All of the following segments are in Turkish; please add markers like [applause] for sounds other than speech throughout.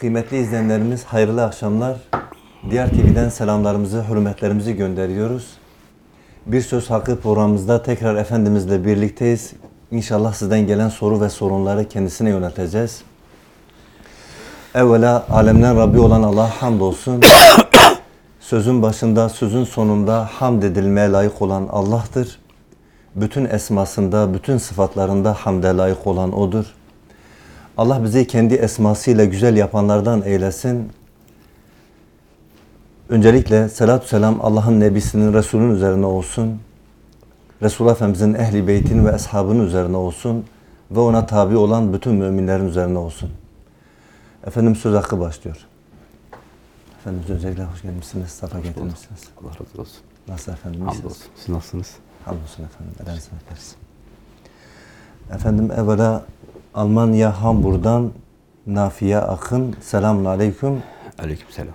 Kıymetli izleyenlerimiz hayırlı akşamlar. Diğer TV'den selamlarımızı, hürmetlerimizi gönderiyoruz. Bir Söz Hakkı programımızda tekrar Efendimizle birlikteyiz. İnşallah sizden gelen soru ve sorunları kendisine yönelteceğiz. Evvela alemden Rabbi olan Allah'a hamdolsun. [coughs] Sözün başında, sözün sonunda hamd edilmeye layık olan Allah'tır. Bütün esmasında, bütün sıfatlarında hamde layık olan O'dur. Allah bizi kendi esmasıyla güzel yapanlardan eylesin. Öncelikle selatü selam Allah'ın Nebisinin, Resulünün üzerine olsun. Resulullah Efendimizin ehli beytin ve eshabının üzerine olsun. Ve ona tabi olan bütün müminlerin üzerine olsun. Efendim söz hakkı başlıyor. Efendimiz öncelikle hoş gelmişsiniz, safa getirmişsiniz. Allah razı olsun. Nasıl efendim? Hamdolsun. Siz nasılsınız? Hamdolsun efendim. Ederiz. Efendim evvela Almanya Hamburg'dan Nafiye Akın. Selamun Aleyküm. Aleyküm selam.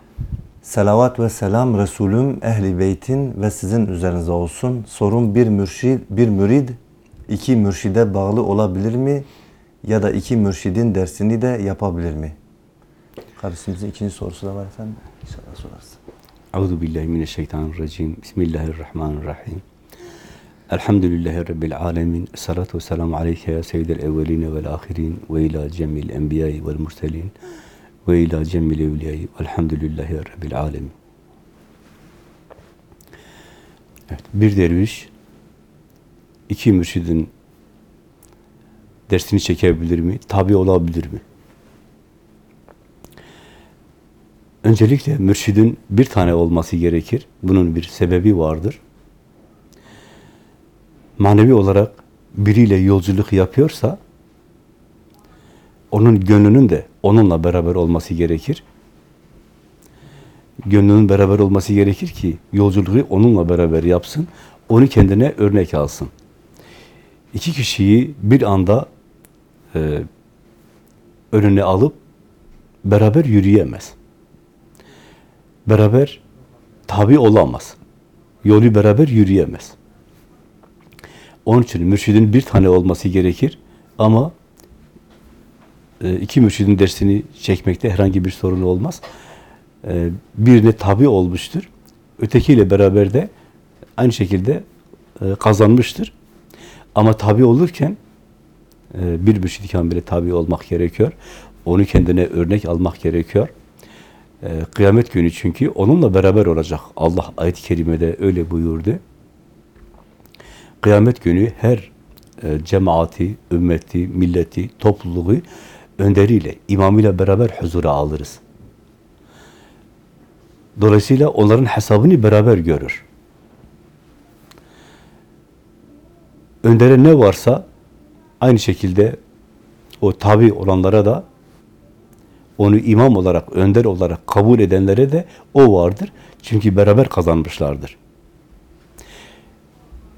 Selavat ve selam Resulüm, Ehli Beytin ve sizin üzerinize olsun. Sorun bir mürşid, bir mürid iki mürşide bağlı olabilir mi? Ya da iki mürşidin dersini de yapabilir mi? Kardeşimizin ikinci sorusu da var efendim. İnşallah sorarsın. Euzu billahi mineşşeytanirracim. Bismillahirrahmanirrahim. Elhamdülillahi Rabbil alemin. Salatu selamu aleyke ya seyyidel evveline vel ahirin ve ila cemil enbiyayı vel murselin ve ila cemil evliyayı velhamdülillahi Rabbil alemin. Evet, bir derviş iki mürşidin dersini çekebilir mi? Tabi olabilir mi? Öncelikle mürşidin bir tane olması gerekir. Bunun bir sebebi vardır. Manevi olarak biriyle yolculuk yapıyorsa onun gönlünün de onunla beraber olması gerekir. Gönlünün beraber olması gerekir ki yolculuğu onunla beraber yapsın. Onu kendine örnek alsın. İki kişiyi bir anda e, önüne alıp beraber yürüyemez beraber tabi olamaz. Yolu beraber yürüyemez. Onun için mürşidin bir tane olması gerekir ama e, iki mürşidin dersini çekmekte herhangi bir sorun olmaz. E, birine tabi olmuştur. Ötekiyle beraber de aynı şekilde e, kazanmıştır. Ama tabi olurken bir mürşid kamile tabi olmak gerekiyor. Onu kendine örnek almak gerekiyor. Kıyamet günü çünkü onunla beraber olacak. Allah ayet-i kerimede öyle buyurdu. Kıyamet günü her e, cemaati, ümmeti, milleti, topluluğu önderiyle, imamıyla beraber huzura alırız. Dolayısıyla onların hesabını beraber görür. Öndere ne varsa aynı şekilde o tabi olanlara da onu imam olarak, önder olarak kabul edenlere de o vardır. Çünkü beraber kazanmışlardır.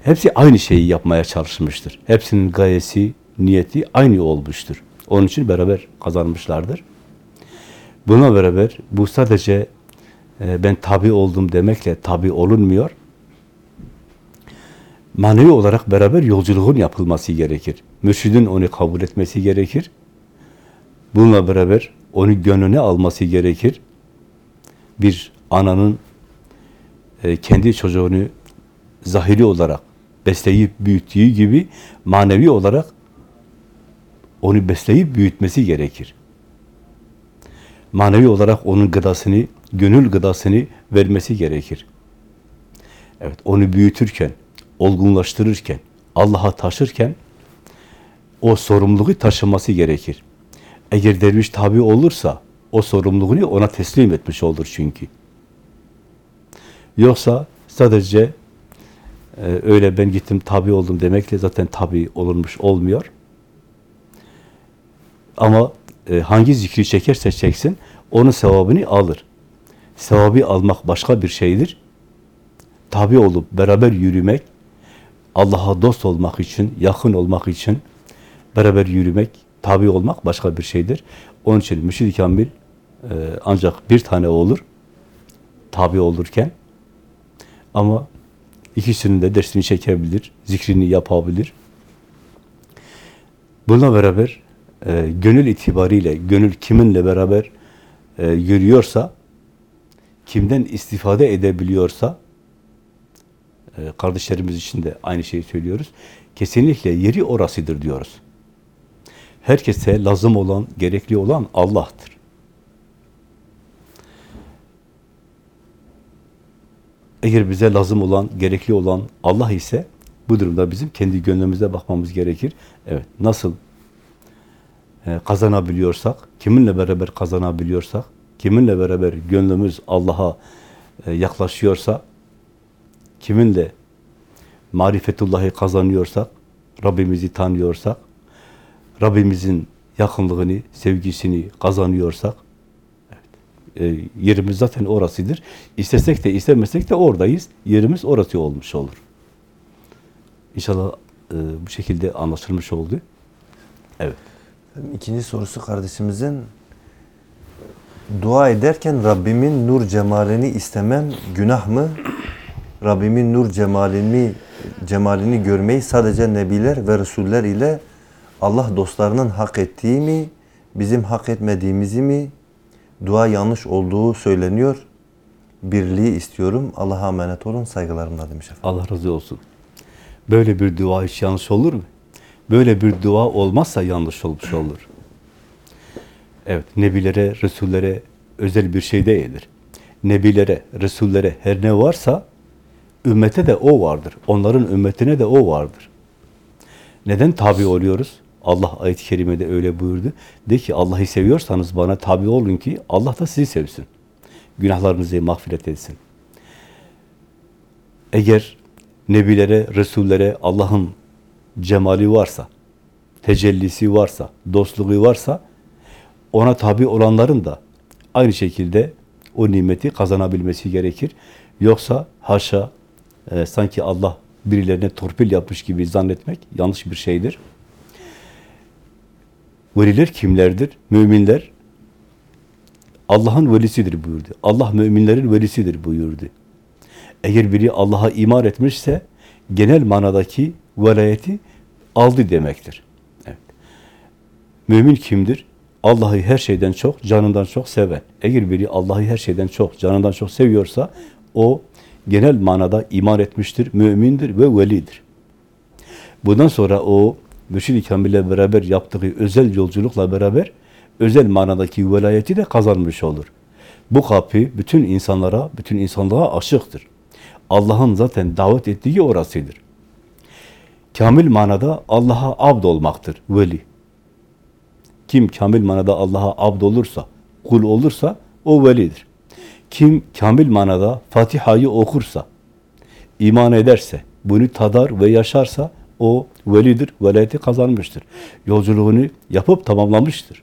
Hepsi aynı şeyi yapmaya çalışmıştır. Hepsinin gayesi, niyeti aynı olmuştur. Onun için beraber kazanmışlardır. Buna beraber bu sadece e, ben tabi oldum demekle tabi olunmuyor. Manevi olarak beraber yolculuğun yapılması gerekir. Mürşidin onu kabul etmesi gerekir. Bununla beraber onu gönlüne alması gerekir. Bir ananın e, kendi çocuğunu zahiri olarak besleyip büyüttüğü gibi manevi olarak onu besleyip büyütmesi gerekir. Manevi olarak onun gıdasını, gönül gıdasını vermesi gerekir. Evet, onu büyütürken, olgunlaştırırken, Allah'a taşırken o sorumluluğu taşıması gerekir. Eğer derviş tabi olursa o sorumluluğunu ona teslim etmiş olur çünkü. Yoksa sadece e, öyle ben gittim tabi oldum demekle zaten tabi olunmuş olmuyor. Ama e, hangi zikri çekerse çeksin onun sevabını alır. Sevabı almak başka bir şeydir. Tabi olup beraber yürümek, Allah'a dost olmak için, yakın olmak için beraber yürümek tabi olmak başka bir şeydir. Onun için müşid kamil e, ancak bir tane olur tabi olurken ama ikisinin de dersini çekebilir, zikrini yapabilir. Buna beraber e, gönül itibariyle, gönül kiminle beraber e, yürüyorsa, kimden istifade edebiliyorsa, e, kardeşlerimiz için de aynı şeyi söylüyoruz. Kesinlikle yeri orasıdır diyoruz. Herkese lazım olan, gerekli olan Allah'tır. Eğer bize lazım olan, gerekli olan Allah ise bu durumda bizim kendi gönlümüze bakmamız gerekir. Evet, nasıl e, kazanabiliyorsak, kiminle beraber kazanabiliyorsak, kiminle beraber gönlümüz Allah'a e, yaklaşıyorsa, kiminle marifetullahı kazanıyorsak, Rabbimizi tanıyorsak, Rabbimizin yakınlığını, sevgisini kazanıyorsak, e, yerimiz zaten orasıdır. İstesek de istemesek de oradayız. Yerimiz orası olmuş olur. İnşallah e, bu şekilde anlaşılmış oldu. Evet. İkinci sorusu kardeşimizin dua ederken Rabbimin nur cemalini istemem günah mı? Rabbimin nur cemalini cemalini görmeyi sadece nebiler ve resuller ile Allah dostlarının hak ettiği mi, bizim hak etmediğimizi mi? Dua yanlış olduğu söyleniyor. Birliği istiyorum. Allah'a emanet olun. Saygılarımla demiş efendim. Allah razı olsun. Böyle bir dua hiç yanlış olur mu? Böyle bir dua olmazsa yanlış olmuş olur. Evet, nebilere, resullere özel bir şey değildir. Nebilere, resullere her ne varsa ümmete de o vardır. Onların ümmetine de o vardır. Neden tabi oluyoruz? Allah ayet-i kerimede öyle buyurdu. De ki Allah'ı seviyorsanız bana tabi olun ki Allah da sizi sevsin. Günahlarınızı mağfiret etsin. Eğer nebilere, resullere Allah'ın cemali varsa, tecellisi varsa, dostluğu varsa ona tabi olanların da aynı şekilde o nimeti kazanabilmesi gerekir. Yoksa haşa e, sanki Allah birilerine torpil yapmış gibi zannetmek yanlış bir şeydir. Veliler kimlerdir? Müminler Allah'ın velisidir buyurdu. Allah müminlerin velisidir buyurdu. Eğer biri Allah'a iman etmişse genel manadaki velayeti aldı demektir. Evet. Mümin kimdir? Allah'ı her şeyden çok, canından çok seven. Eğer biri Allah'ı her şeyden çok, canından çok seviyorsa o genel manada iman etmiştir, mümindir ve velidir. Bundan sonra o Mürşid-i Kamil'le beraber yaptığı özel yolculukla beraber özel manadaki velayeti de kazanmış olur. Bu kapı bütün insanlara, bütün insanlığa açıktır. Allah'ın zaten davet ettiği orasıdır. Kamil manada Allah'a abd olmaktır veli. Kim kamil manada Allah'a abd olursa, kul olursa o velidir. Kim kamil manada Fatiha'yı okursa, iman ederse, bunu tadar ve yaşarsa o velidir, velayeti kazanmıştır. Yolculuğunu yapıp tamamlamıştır.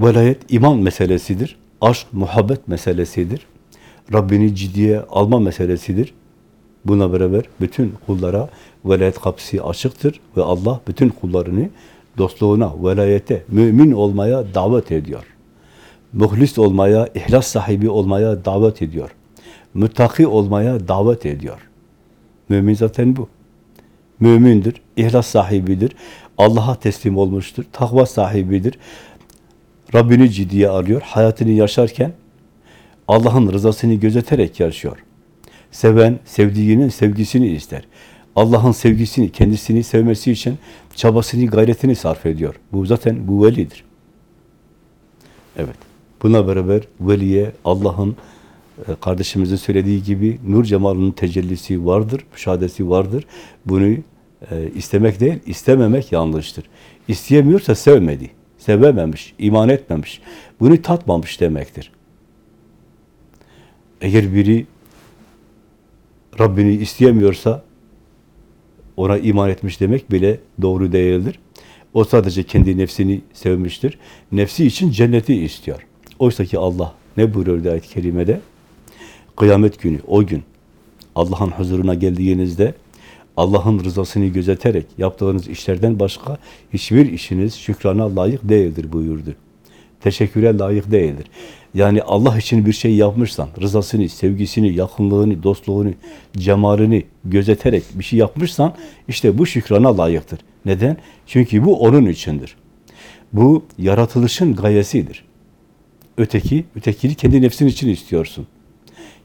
Velayet iman meselesidir. Aşk, muhabbet meselesidir. Rabbini ciddiye alma meselesidir. Buna beraber bütün kullara velayet kapısı açıktır ve Allah bütün kullarını dostluğuna, velayete, mümin olmaya davet ediyor. Muhlis olmaya, ihlas sahibi olmaya davet ediyor. Müttaki olmaya davet ediyor. Mümin zaten bu. Mümindir, ihlas sahibidir, Allah'a teslim olmuştur, takva sahibidir. Rabbini ciddiye alıyor, hayatını yaşarken Allah'ın rızasını gözeterek yaşıyor. Seven, sevdiğinin sevgisini ister. Allah'ın sevgisini, kendisini sevmesi için çabasını, gayretini sarf ediyor. Bu zaten bu velidir. Evet. Buna beraber veliye Allah'ın kardeşimizin söylediği gibi nur cemalının tecellisi vardır, müşahadesi vardır. Bunu e, istemek değil, istememek yanlıştır. İsteyemiyorsa sevmedi, sevememiş, iman etmemiş, bunu tatmamış demektir. Eğer biri Rabbini isteyemiyorsa ona iman etmiş demek bile doğru değildir. O sadece kendi nefsini sevmiştir. Nefsi için cenneti istiyor. Oysa ki Allah ne buyuruyor ayet-i kerimede? Kıyamet günü, o gün Allah'ın huzuruna geldiğinizde Allah'ın rızasını gözeterek yaptığınız işlerden başka hiçbir işiniz şükrana layık değildir buyurdu. Teşekküre layık değildir. Yani Allah için bir şey yapmışsan, rızasını, sevgisini, yakınlığını, dostluğunu, cemalini gözeterek bir şey yapmışsan, işte bu şükrana layıktır. Neden? Çünkü bu onun içindir. Bu yaratılışın gayesidir. Öteki, ötekini kendi nefsin için istiyorsun.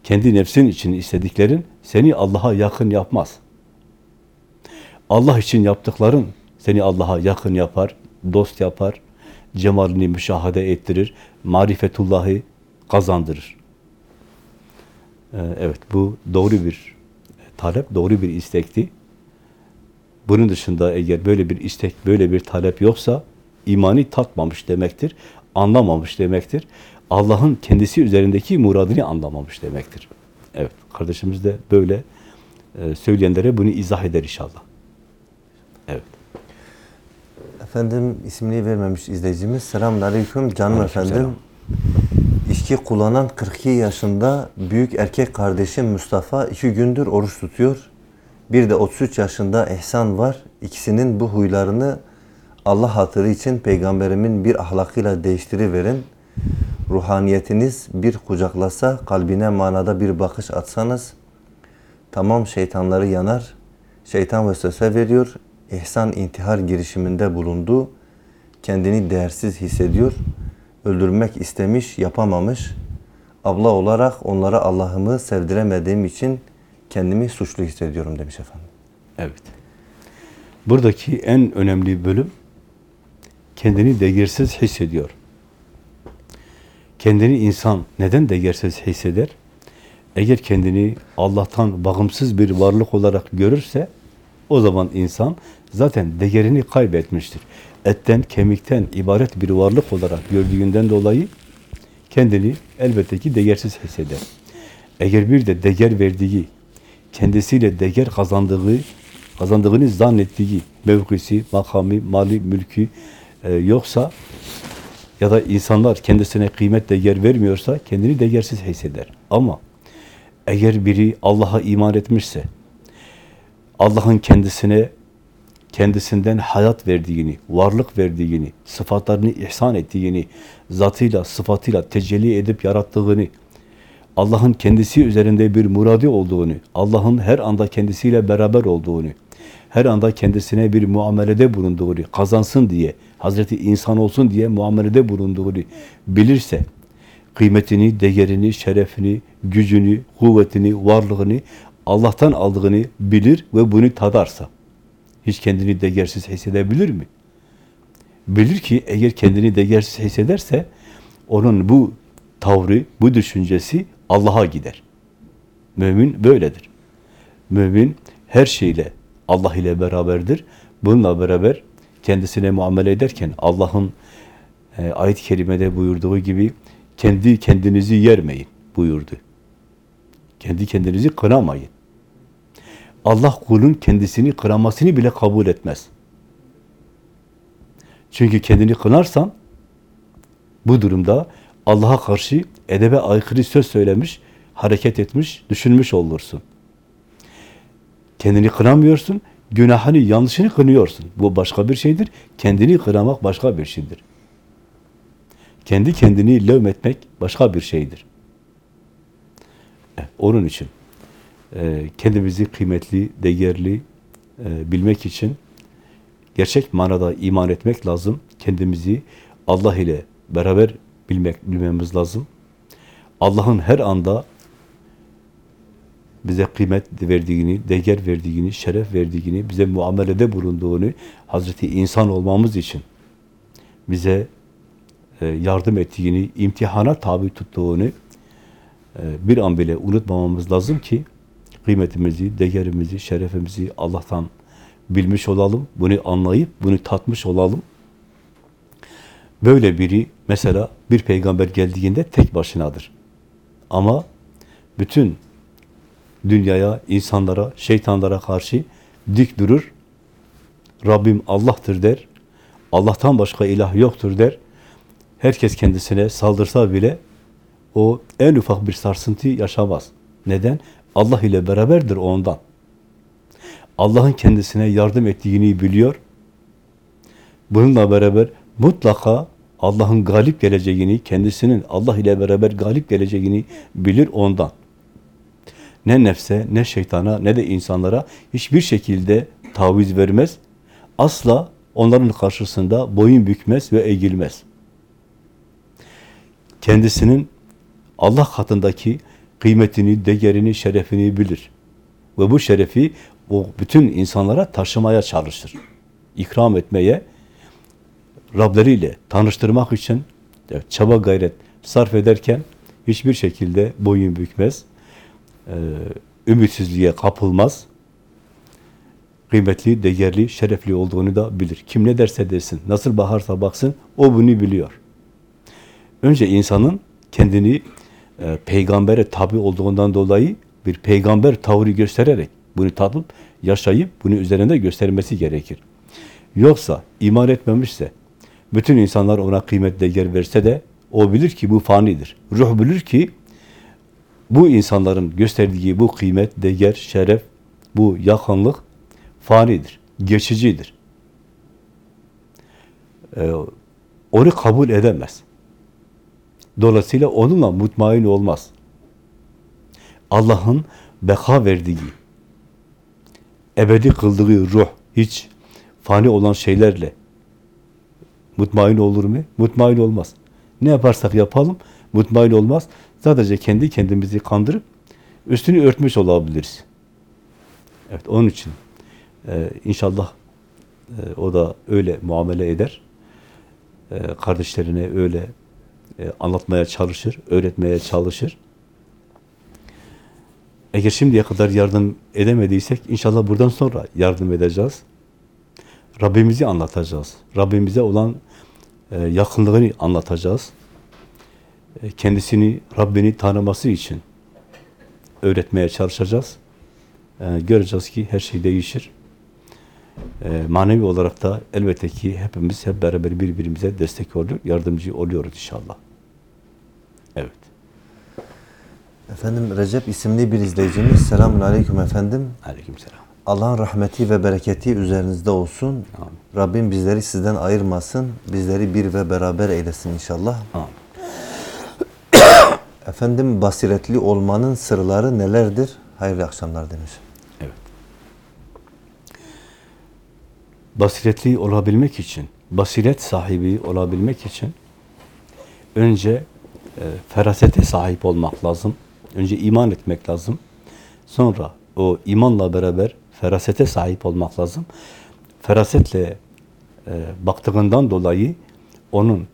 Kendi nefsin için istediklerin seni Allah'a yakın yapmaz. Allah için yaptıkların seni Allah'a yakın yapar, dost yapar, cemalini müşahede ettirir, marifetullahı kazandırır. Ee, Evet, bu doğru bir talep, doğru bir istekti. Bunun dışında eğer böyle bir istek, böyle bir talep yoksa imani tatmamış demektir, anlamamış demektir. Allah'ın kendisi üzerindeki muradını anlamamış demektir. Evet, kardeşimiz de böyle e, söyleyenlere bunu izah eder inşallah. Evet. Efendim ismini vermemiş izleyicimiz. Selamun Aleyküm canım efendim. İçki kullanan 42 yaşında büyük erkek kardeşim Mustafa iki gündür oruç tutuyor. Bir de 33 yaşında İhsan var. İkisinin bu huylarını Allah hatırı için peygamberimin bir ahlakıyla değiştiriverin. Ruhaniyetiniz bir kucaklasa, kalbine manada bir bakış atsanız, tamam şeytanları yanar, şeytan vesvese veriyor, İhsan intihar girişiminde bulundu, kendini değersiz hissediyor, öldürmek istemiş, yapamamış. Abla olarak onlara Allah'ımı sevdiremediğim için kendimi suçlu hissediyorum demiş efendim. Evet. Buradaki en önemli bölüm kendini değersiz hissediyor. Kendini insan neden değersiz hisseder? Eğer kendini Allah'tan bağımsız bir varlık olarak görürse o zaman insan zaten değerini kaybetmiştir. Etten, kemikten ibaret bir varlık olarak gördüğünden dolayı kendini elbette ki değersiz hisseder. Eğer bir de değer verdiği, kendisiyle değer kazandığı, kazandığını zannettiği mevkisi, makamı, mali, mülkü e, yoksa ya da insanlar kendisine kıymet değer vermiyorsa kendini değersiz hisseder. Ama eğer biri Allah'a iman etmişse, Allah'ın kendisine kendisinden hayat verdiğini, varlık verdiğini, sıfatlarını ihsan ettiğini, zatıyla, sıfatıyla tecelli edip yarattığını, Allah'ın kendisi üzerinde bir muradi olduğunu, Allah'ın her anda kendisiyle beraber olduğunu, her anda kendisine bir muamelede bulunduğunu, kazansın diye, Hazreti insan olsun diye muamelede bulunduğunu bilirse, kıymetini, değerini, şerefini, gücünü, kuvvetini, varlığını Allah'tan aldığını bilir ve bunu tadarsa, hiç kendini değersiz hissedebilir mi? Bilir ki eğer kendini değersiz hissederse, onun bu tavrı, bu düşüncesi Allah'a gider. Mümin böyledir. Mümin her şeyle Allah ile beraberdir. Bununla beraber kendisine muamele ederken Allah'ın e, ayet-i kerimede buyurduğu gibi kendi kendinizi yermeyin buyurdu. Kendi kendinizi kınamayın. Allah kulun kendisini kınamasını bile kabul etmez. Çünkü kendini kınarsan bu durumda Allah'a karşı edebe aykırı söz söylemiş, hareket etmiş, düşünmüş olursun. Kendini kınamıyorsun, günahını, yanlışını kınıyorsun. Bu başka bir şeydir. Kendini kınamak başka bir şeydir. Kendi kendini levmetmek başka bir şeydir. Onun için e, kendimizi kıymetli, değerli e, bilmek için gerçek manada iman etmek lazım. Kendimizi Allah ile beraber bilmek bilmemiz lazım. Allah'ın her anda bize kıymet verdiğini, değer verdiğini, şeref verdiğini, bize muamelede bulunduğunu, Hazreti insan olmamız için bize e, yardım ettiğini, imtihana tabi tuttuğunu e, bir an bile unutmamamız lazım ki kıymetimizi, değerimizi, şerefimizi Allah'tan bilmiş olalım, bunu anlayıp, bunu tatmış olalım. Böyle biri mesela bir peygamber geldiğinde tek başınadır. Ama bütün dünyaya, insanlara, şeytanlara karşı dik durur. Rabbim Allah'tır der. Allah'tan başka ilah yoktur der. Herkes kendisine saldırsa bile o en ufak bir sarsıntı yaşamaz. Neden? Allah ile beraberdir ondan. Allah'ın kendisine yardım ettiğini biliyor. Bununla beraber mutlaka Allah'ın galip geleceğini, kendisinin Allah ile beraber galip geleceğini bilir ondan. Ne nefse, ne şeytana, ne de insanlara hiçbir şekilde taviz vermez. Asla onların karşısında boyun bükmez ve eğilmez. Kendisinin Allah katındaki kıymetini, değerini, şerefini bilir. Ve bu şerefi o bütün insanlara taşımaya çalışır. İkram etmeye, Rableriyle tanıştırmak için çaba gayret sarf ederken hiçbir şekilde boyun bükmez, e, ümitsizliğe kapılmaz, kıymetli, değerli, şerefli olduğunu da bilir. Kim ne derse desin, nasıl bakarsa baksın, o bunu biliyor. Önce insanın kendini e, peygambere tabi olduğundan dolayı bir peygamber tavrı göstererek bunu tadıp, yaşayıp bunu üzerinde göstermesi gerekir. Yoksa iman etmemişse, bütün insanlar ona kıymet değer verse de o bilir ki bu fanidir. Ruh bilir ki bu insanların gösterdiği bu kıymet, değer, şeref, bu yakınlık fanidir, geçicidir. Ee, onu kabul edemez. Dolayısıyla onunla mutmain olmaz. Allah'ın beka verdiği, ebedi kıldığı ruh, hiç fani olan şeylerle mutmain olur mu? Mutmain olmaz. Ne yaparsak yapalım, mutmain olmaz. Sadece kendi kendimizi kandırıp üstünü örtmüş olabiliriz. Evet, onun için e, inşallah e, o da öyle muamele eder. E, kardeşlerine öyle e, anlatmaya çalışır, öğretmeye çalışır. Eğer şimdiye kadar yardım edemediysek inşallah buradan sonra yardım edeceğiz. Rabbimizi anlatacağız. Rabbimize olan e, yakınlığını anlatacağız. E, kendisini, Rabbini tanıması için öğretmeye çalışacağız. E, göreceğiz ki her şey değişir. E, manevi olarak da elbette ki hepimiz hep beraber birbirimize destek oluyor, yardımcı oluyoruz inşallah. Evet. Efendim Recep isimli bir izleyicimiz. Selamun Aleyküm efendim. Aleykümselam. Allah'ın rahmeti ve bereketi üzerinizde olsun. Amin. Rabbim bizleri sizden ayırmasın. Bizleri bir ve beraber eylesin inşallah. Amin. Efendim basiretli olmanın sırları nelerdir? Hayırlı akşamlar demiş. Evet. Basiretli olabilmek için, basiret sahibi olabilmek için önce e, ferasete sahip olmak lazım. Önce iman etmek lazım. Sonra o imanla beraber ferasete sahip olmak lazım. Ferasetle e, baktığından dolayı onun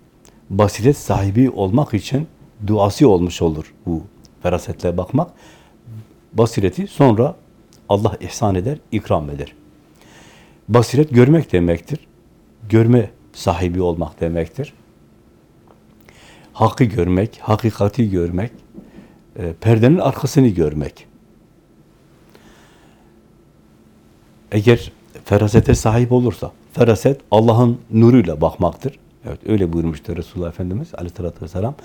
basiret sahibi olmak için duası olmuş olur bu ferasetle bakmak. Basireti sonra Allah ihsan eder, ikram eder. Basiret görmek demektir. Görme sahibi olmak demektir. Hakkı görmek, hakikati görmek, e, perdenin arkasını görmek. Eğer ferasete sahip olursa, feraset Allah'ın nuruyla bakmaktır. Evet öyle buyurmuştur Resulullah Efendimiz aleyhissalatü vesselam.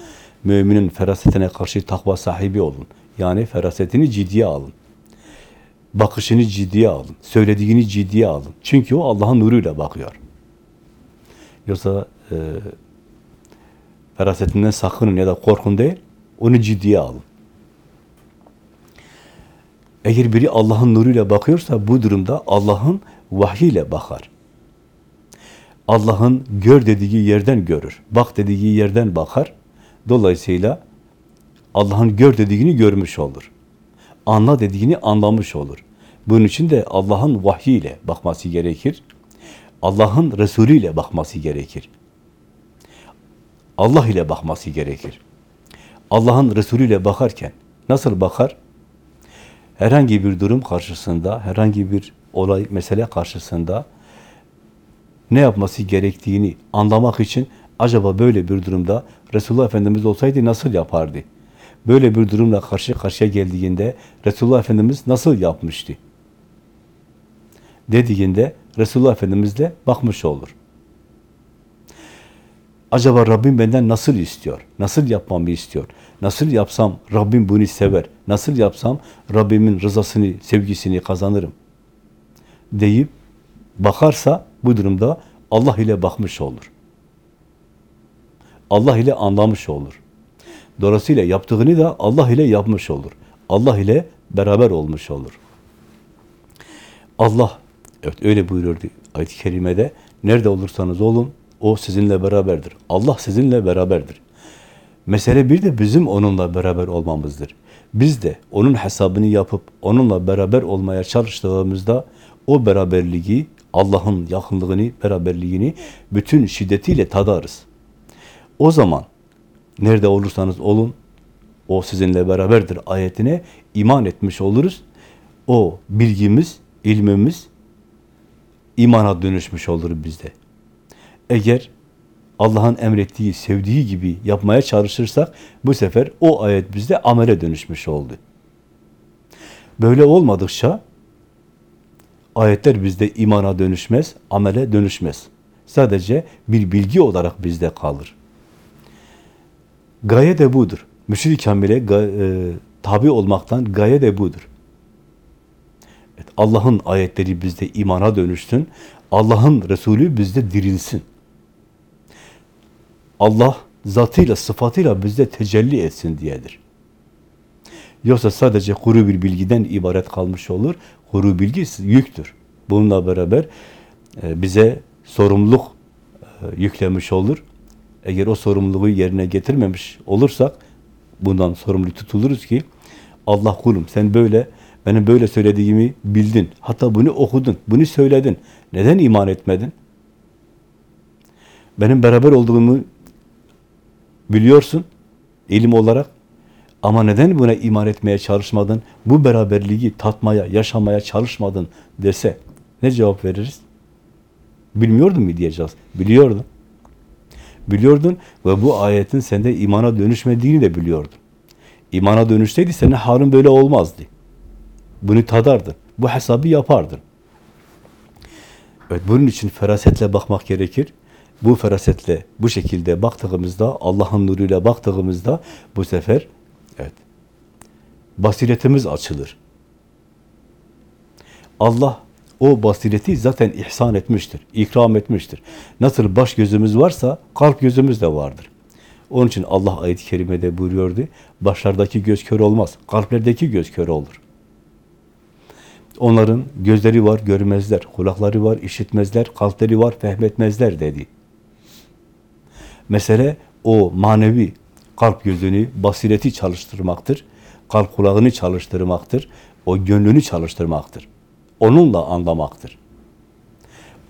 Müminin ferasetine karşı takva sahibi olun. Yani ferasetini ciddiye alın. Bakışını ciddiye alın. Söylediğini ciddiye alın. Çünkü o Allah'ın nuruyla bakıyor. Yoksa e, ferasetinden sakının ya da korkun değil, onu ciddiye alın. Eğer biri Allah'ın nuruyla bakıyorsa bu durumda Allah'ın vahyiyle bakar. Allah'ın gör dediği yerden görür. Bak dediği yerden bakar. Dolayısıyla Allah'ın gör dediğini görmüş olur. Anla dediğini anlamış olur. Bunun için de Allah'ın vahyiyle bakması gerekir. Allah'ın Resulü ile bakması gerekir. Allah ile bakması gerekir. Allah'ın Resulü ile bakarken nasıl bakar? Herhangi bir durum karşısında, herhangi bir olay, mesele karşısında ne yapması gerektiğini anlamak için acaba böyle bir durumda Resulullah Efendimiz olsaydı nasıl yapardı? Böyle bir durumla karşı karşıya geldiğinde Resulullah Efendimiz nasıl yapmıştı? Dediğinde Resulullah Efendimizle bakmış olur. Acaba Rabbim benden nasıl istiyor? Nasıl yapmamı istiyor? Nasıl yapsam Rabbim bunu sever? Nasıl yapsam Rabbimin rızasını, sevgisini kazanırım? Deyip bakarsa bu durumda Allah ile bakmış olur. Allah ile anlamış olur. Dolayısıyla yaptığını da Allah ile yapmış olur. Allah ile beraber olmuş olur. Allah, evet öyle buyuruyordu ayet-i kerimede, Nerede olursanız olun, o sizinle beraberdir. Allah sizinle beraberdir. Mesele bir de bizim onunla beraber olmamızdır. Biz de onun hesabını yapıp onunla beraber olmaya çalıştığımızda o beraberliği, Allah'ın yakınlığını, beraberliğini bütün şiddetiyle tadarız. O zaman nerede olursanız olun, o sizinle beraberdir ayetine iman etmiş oluruz. O bilgimiz, ilmimiz imana dönüşmüş olur bizde. Eğer Allah'ın emrettiği, sevdiği gibi yapmaya çalışırsak bu sefer o ayet bizde amele dönüşmüş oldu. Böyle olmadıkça ayetler bizde imana dönüşmez, amele dönüşmez. Sadece bir bilgi olarak bizde kalır. Gaye de budur. Müşrik kamile e, tabi olmaktan gaye de budur. Evet, Allah'ın ayetleri bizde imana dönüşsün. Allah'ın Resulü bizde dirilsin. Allah zatıyla, sıfatıyla bizde tecelli etsin diyedir. Yoksa sadece kuru bir bilgiden ibaret kalmış olur. Kuru bilgi yüktür. Bununla beraber e, bize sorumluluk e, yüklemiş olur. Eğer o sorumluluğu yerine getirmemiş olursak bundan sorumlu tutuluruz ki Allah kulum sen böyle benim böyle söylediğimi bildin. Hatta bunu okudun, bunu söyledin. Neden iman etmedin? Benim beraber olduğumu biliyorsun ilim olarak ama neden buna iman etmeye çalışmadın? Bu beraberliği tatmaya, yaşamaya çalışmadın dese ne cevap veririz? Bilmiyordun mu diyeceğiz. Biliyordum. Biliyordun ve bu ayetin sende imana dönüşmediğini de biliyordun. İmana dönüşseydi senin halin böyle olmazdı. Bunu tadardın. Bu hesabı yapardın. Evet, bunun için ferasetle bakmak gerekir. Bu ferasetle, bu şekilde baktığımızda, Allah'ın nuruyla baktığımızda bu sefer evet, basiretimiz açılır. Allah o basireti zaten ihsan etmiştir, ikram etmiştir. Nasıl baş gözümüz varsa kalp gözümüz de vardır. Onun için Allah ayet-i kerimede buyuruyordu, başlardaki göz kör olmaz, kalplerdeki göz kör olur. Onların gözleri var, görmezler, kulakları var, işitmezler, kalpleri var, fehmetmezler dedi. Mesele o manevi kalp gözünü, basireti çalıştırmaktır. Kalp kulağını çalıştırmaktır. O gönlünü çalıştırmaktır. Onunla anlamaktır.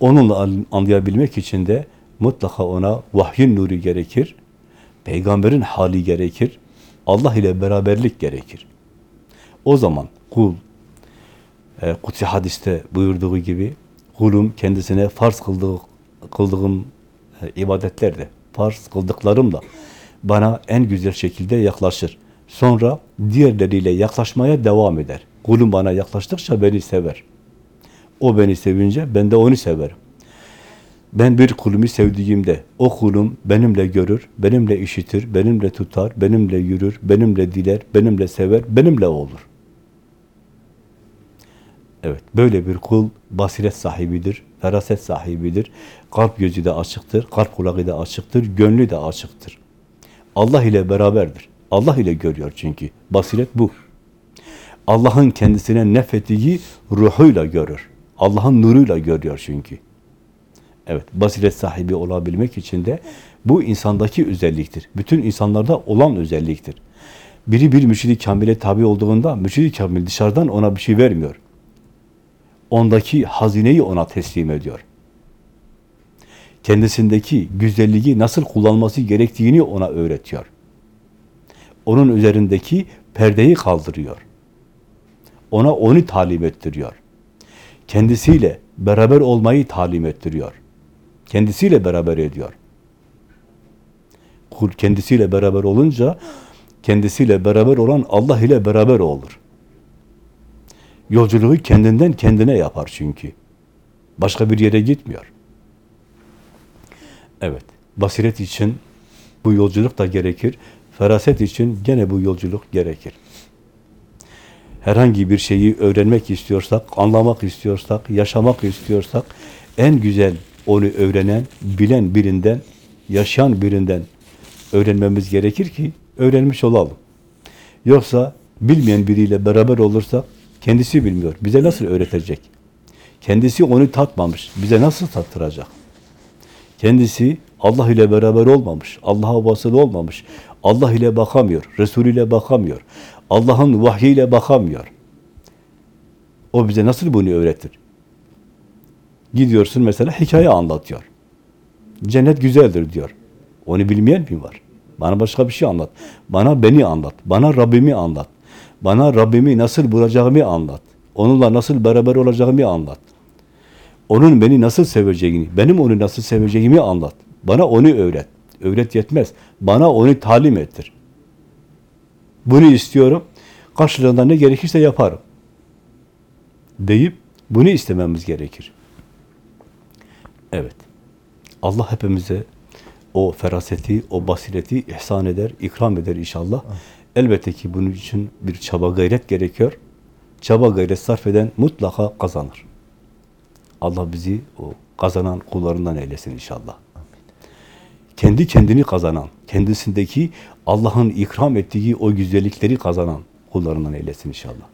Onunla anlayabilmek için de mutlaka ona vahyin nuru gerekir. Peygamberin hali gerekir. Allah ile beraberlik gerekir. O zaman kul, e, Kutsi hadiste buyurduğu gibi, kulum kendisine farz kıldığı, kıldığım e, ibadetlerde, farz kıldıklarımla bana en güzel şekilde yaklaşır. Sonra diğerleriyle yaklaşmaya devam eder. Kulum bana yaklaştıkça beni sever. O beni sevince ben de onu severim. Ben bir kulumu sevdiğimde o kulum benimle görür, benimle işitir, benimle tutar, benimle yürür, benimle diler, benimle sever, benimle olur. Evet, böyle bir kul basiret sahibidir, feraset sahibidir. Kalp gözü de açıktır, kalp kulağı da açıktır, gönlü de açıktır. Allah ile beraberdir. Allah ile görüyor çünkü. Basiret bu. Allah'ın kendisine nefettiği ruhuyla görür. Allah'ın nuruyla görüyor çünkü. Evet, basiret sahibi olabilmek için de bu insandaki özelliktir. Bütün insanlarda olan özelliktir. Biri bir müşid-i kamile tabi olduğunda müşid-i kamil dışarıdan ona bir şey vermiyor. Ondaki hazineyi ona teslim ediyor. Kendisindeki güzelliği nasıl kullanması gerektiğini ona öğretiyor. Onun üzerindeki perdeyi kaldırıyor. Ona onu talim ettiriyor. Kendisiyle beraber olmayı talim ettiriyor. Kendisiyle beraber ediyor. Kul kendisiyle beraber olunca kendisiyle beraber olan Allah ile beraber olur. Yolculuğu kendinden kendine yapar çünkü. Başka bir yere gitmiyor. Evet, basiret için bu yolculuk da gerekir. Feraset için gene bu yolculuk gerekir. Herhangi bir şeyi öğrenmek istiyorsak, anlamak istiyorsak, yaşamak istiyorsak, en güzel onu öğrenen, bilen birinden, yaşayan birinden öğrenmemiz gerekir ki öğrenmiş olalım. Yoksa bilmeyen biriyle beraber olursak kendisi bilmiyor. Bize nasıl öğretecek? Kendisi onu tatmamış. Bize nasıl tattıracak? Kendisi Allah ile beraber olmamış, Allah'a vasıl olmamış, Allah ile bakamıyor, Resul ile bakamıyor, Allah'ın vahyiyle bakamıyor. O bize nasıl bunu öğretir? Gidiyorsun mesela hikaye anlatıyor. Cennet güzeldir diyor. Onu bilmeyen mi var? Bana başka bir şey anlat. Bana beni anlat. Bana Rabbimi anlat. Bana Rabbimi nasıl bulacağımı anlat. Onunla nasıl beraber olacağımı anlat. Onun beni nasıl seveceğini, benim onu nasıl seveceğimi anlat. Bana onu öğret. Öğret yetmez. Bana onu talim ettir. Bunu istiyorum. Karşılığında ne gerekirse yaparım. Deyip bunu istememiz gerekir. Evet. Allah hepimize o feraseti, o basireti ihsan eder, ikram eder inşallah. Elbette ki bunun için bir çaba gayret gerekiyor. Çaba gayret sarf eden mutlaka kazanır. Allah bizi o kazanan kullarından eylesin inşallah. Kendi kendini kazanan, kendisindeki Allah'ın ikram ettiği o güzellikleri kazanan kullarından eylesin inşallah.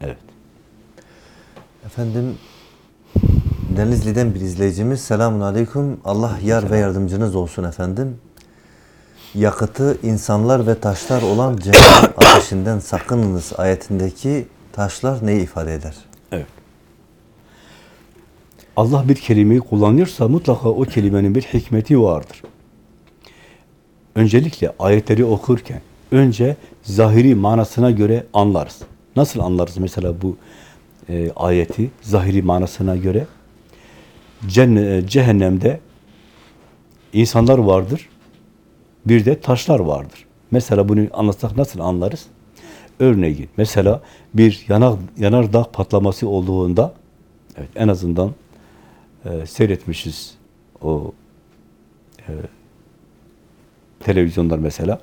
Evet. Efendim Denizli'den bir izleyicimiz selamun aleyküm. Allah yar ve yardımcınız olsun efendim. Yakıtı insanlar ve taşlar olan cehennem ateşinden sakınınız ayetindeki taşlar neyi ifade eder? Allah bir kelimeyi kullanıyorsa mutlaka o kelimenin bir hikmeti vardır. Öncelikle ayetleri okurken önce zahiri manasına göre anlarız. Nasıl anlarız mesela bu e, ayeti zahiri manasına göre? Cenne, cehennemde insanlar vardır, bir de taşlar vardır. Mesela bunu anlatsak nasıl anlarız? Örneğin mesela bir yanar, yanardağ patlaması olduğunda evet en azından e, seyretmişiz o e, televizyonlar mesela.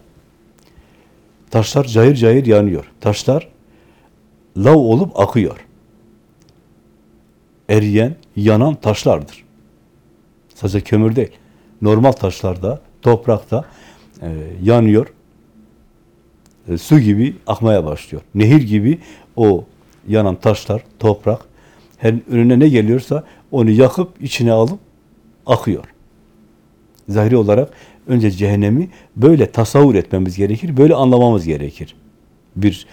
Taşlar cayır cayır yanıyor. Taşlar lav olup akıyor. Eriyen, yanan taşlardır. Sadece kömür değil. Normal taşlarda, toprakta e, yanıyor. E, su gibi akmaya başlıyor. Nehir gibi o yanan taşlar, toprak her önüne ne geliyorsa onu yakıp içine alıp akıyor. Zahiri olarak önce cehennemi böyle tasavvur etmemiz gerekir, böyle anlamamız gerekir. Bir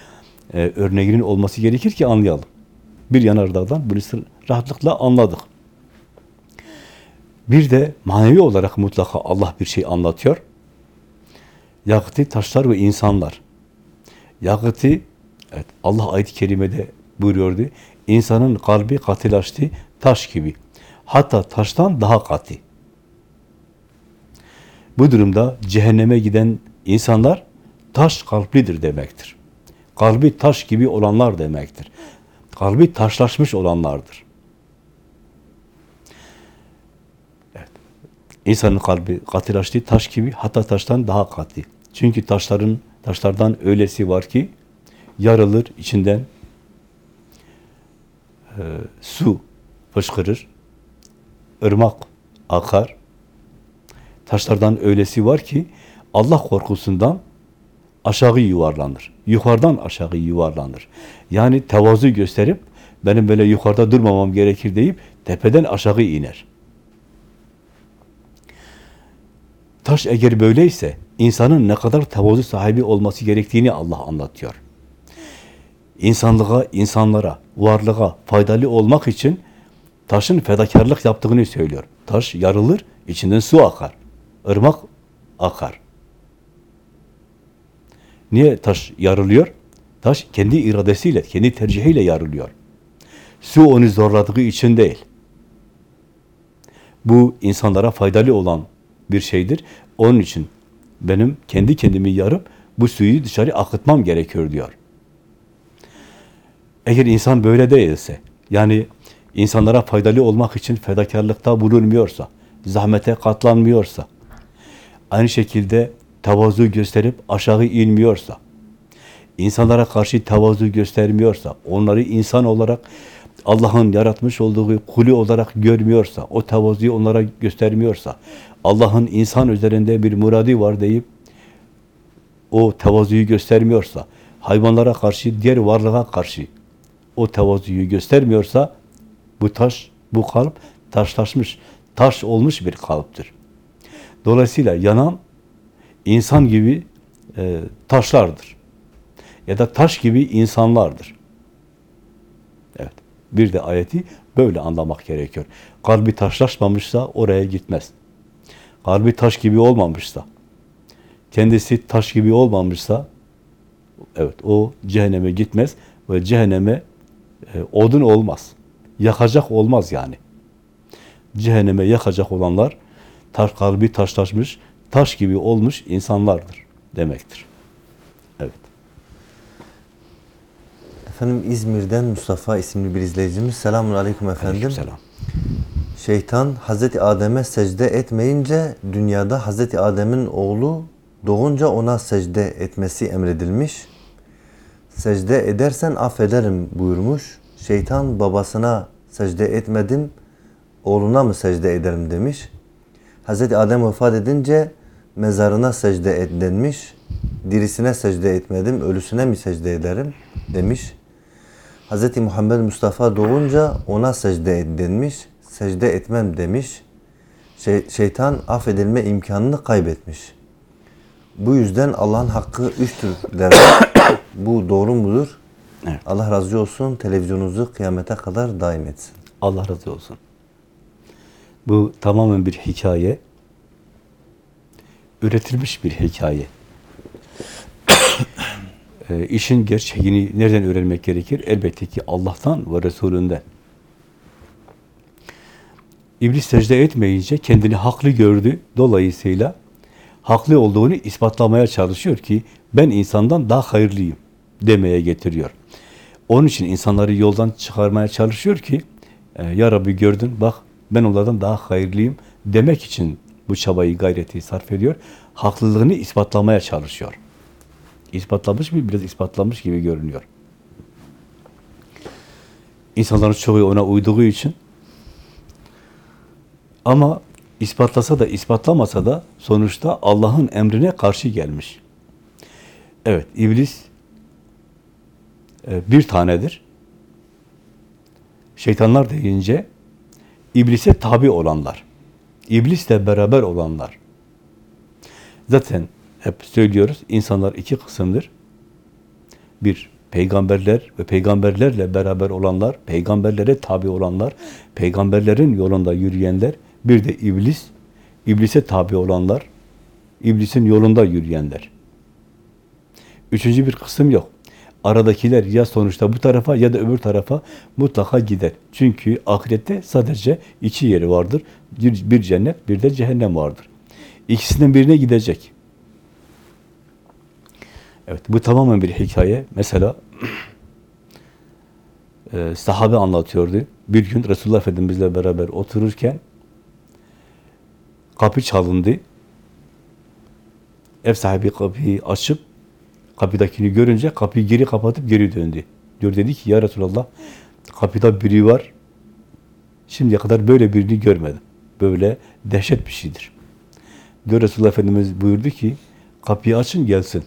e, örneğinin olması gerekir ki anlayalım. Bir yanardağdan bunu rahatlıkla anladık. Bir de manevi olarak mutlaka Allah bir şey anlatıyor. Yakıtı taşlar ve insanlar. Yakıtı, evet Allah ayet-i kerimede buyuruyordu. İnsanın kalbi katılaştı, taş gibi. Hatta taştan daha katı. Bu durumda cehenneme giden insanlar taş kalplidir demektir. Kalbi taş gibi olanlar demektir. Kalbi taşlaşmış olanlardır. Evet. İnsanın kalbi katılaştı, taş gibi, hatta taştan daha katı. Çünkü taşların taşlardan öylesi var ki yarılır, içinden e, su fışkırır, ırmak akar. Taşlardan öylesi var ki Allah korkusundan aşağı yuvarlanır. Yukarıdan aşağı yuvarlanır. Yani tevazu gösterip benim böyle yukarıda durmamam gerekir deyip tepeden aşağı iner. Taş eğer böyleyse insanın ne kadar tevazu sahibi olması gerektiğini Allah anlatıyor. İnsanlığa, insanlara, varlığa faydalı olmak için taşın fedakarlık yaptığını söylüyor. Taş yarılır, içinden su akar. Irmak akar. Niye taş yarılıyor? Taş kendi iradesiyle, kendi tercihiyle yarılıyor. Su onu zorladığı için değil. Bu insanlara faydalı olan bir şeydir. Onun için benim kendi kendimi yarıp bu suyu dışarı akıtmam gerekiyor diyor. Eğer insan böyle değilse, yani insanlara faydalı olmak için fedakarlıkta bulunmuyorsa, zahmete katlanmıyorsa, aynı şekilde tevazu gösterip aşağı inmiyorsa, insanlara karşı tevazu göstermiyorsa, onları insan olarak Allah'ın yaratmış olduğu kulü olarak görmüyorsa, o tevazuyu onlara göstermiyorsa, Allah'ın insan üzerinde bir muradi var deyip o tevazuyu göstermiyorsa, hayvanlara karşı, diğer varlığa karşı o tevazuyu göstermiyorsa bu taş, bu kalp taşlaşmış, taş olmuş bir kalptir. Dolayısıyla yanan insan gibi e, taşlardır. Ya da taş gibi insanlardır. Evet. Bir de ayeti böyle anlamak gerekiyor. Kalbi taşlaşmamışsa oraya gitmez. Kalbi taş gibi olmamışsa, kendisi taş gibi olmamışsa, evet o cehenneme gitmez ve cehenneme e, odun olmaz. Yakacak olmaz yani. Cehenneme yakacak olanlar taş kalbi taşlaşmış, taş gibi olmuş insanlardır demektir. Evet. Efendim İzmir'den Mustafa isimli bir izleyicimiz. Selamun Aleyküm efendim. Aleykümselam. Şeytan Hazreti Adem'e secde etmeyince dünyada Hazreti Adem'in oğlu doğunca ona secde etmesi emredilmiş. Secde edersen affederim buyurmuş. Şeytan babasına secde etmedim, oğluna mı secde ederim demiş. Hazreti Adem vefat edince mezarına secde et denmiş. Dirisine secde etmedim, ölüsüne mi secde ederim demiş. Hz. Muhammed Mustafa doğunca ona secde et denmiş. Secde etmem demiş. Şey- şeytan affedilme imkanını kaybetmiş. Bu yüzden Allah'ın hakkı üçtür derler. [coughs] Bu doğru mudur? Evet. Allah razı olsun. Televizyonunuzu kıyamete kadar daim etsin. Allah razı olsun. Bu tamamen bir hikaye. Üretilmiş bir hikaye. [coughs] e, işin gerçeğini nereden öğrenmek gerekir? Elbette ki Allah'tan ve Resulünden. İblis secde etmeyince kendini haklı gördü. Dolayısıyla haklı olduğunu ispatlamaya çalışıyor ki ben insandan daha hayırlıyım demeye getiriyor. Onun için insanları yoldan çıkarmaya çalışıyor ki e, ya Rabbi gördün bak ben onlardan daha hayırlıyım demek için bu çabayı gayreti sarf ediyor. Haklılığını ispatlamaya çalışıyor. İspatlamış mı? Biraz ispatlamış gibi görünüyor. İnsanların çoğu ona uyduğu için ama ispatlasa da ispatlamasa da sonuçta Allah'ın emrine karşı gelmiş. Evet, iblis bir tanedir. Şeytanlar deyince iblise tabi olanlar, iblisle beraber olanlar. Zaten hep söylüyoruz, insanlar iki kısımdır. Bir, peygamberler ve peygamberlerle beraber olanlar, peygamberlere tabi olanlar, peygamberlerin yolunda yürüyenler, bir de iblis, iblise tabi olanlar, iblisin yolunda yürüyenler. Üçüncü bir kısım yok. Aradakiler ya sonuçta bu tarafa ya da öbür tarafa mutlaka gider. Çünkü ahirette sadece iki yeri vardır. Bir, bir cennet, bir de cehennem vardır. İkisinden birine gidecek. Evet, bu tamamen bir hikaye. Mesela e, sahabe anlatıyordu. Bir gün Resulullah Efendimizle beraber otururken kapı çalındı. Ev sahibi kapıyı açıp kapıdakini görünce kapıyı geri kapatıp geri döndü. Diyor dedi ki ya Resulallah kapıda biri var. Şimdiye kadar böyle birini görmedim. Böyle dehşet bir şeydir. Diyor Resulullah Efendimiz buyurdu ki kapıyı açın gelsin.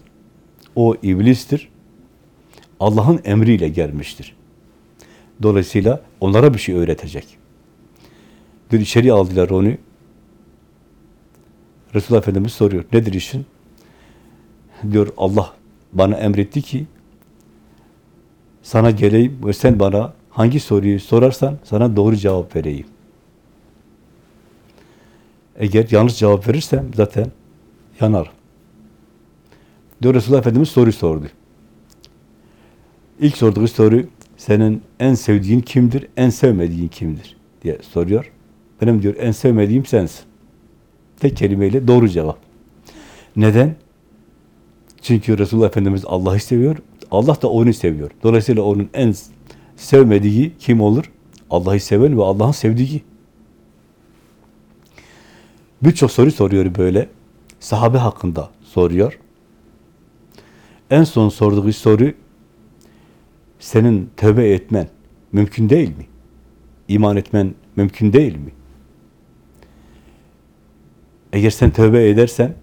O iblistir. Allah'ın emriyle gelmiştir. Dolayısıyla onlara bir şey öğretecek. Dün içeri aldılar onu. Resulullah Efendimiz soruyor. Nedir işin? Diyor Allah bana emretti ki sana geleyim ve sen bana hangi soruyu sorarsan sana doğru cevap vereyim. Eğer yanlış cevap verirsem zaten yanarım. Diyor Resulullah Efendimiz soru sordu. İlk sorduğu soru senin en sevdiğin kimdir, en sevmediğin kimdir diye soruyor. Benim diyor en sevmediğim sensin. Tek kelimeyle doğru cevap. Neden? Çünkü Resulullah Efendimiz Allah'ı seviyor, Allah da onu seviyor. Dolayısıyla onun en sevmediği kim olur? Allah'ı seven ve Allah'ın sevdiği. Birçok soru soruyor böyle. Sahabe hakkında soruyor. En son sorduğu soru senin tövbe etmen mümkün değil mi? İman etmen mümkün değil mi? Eğer sen tövbe edersen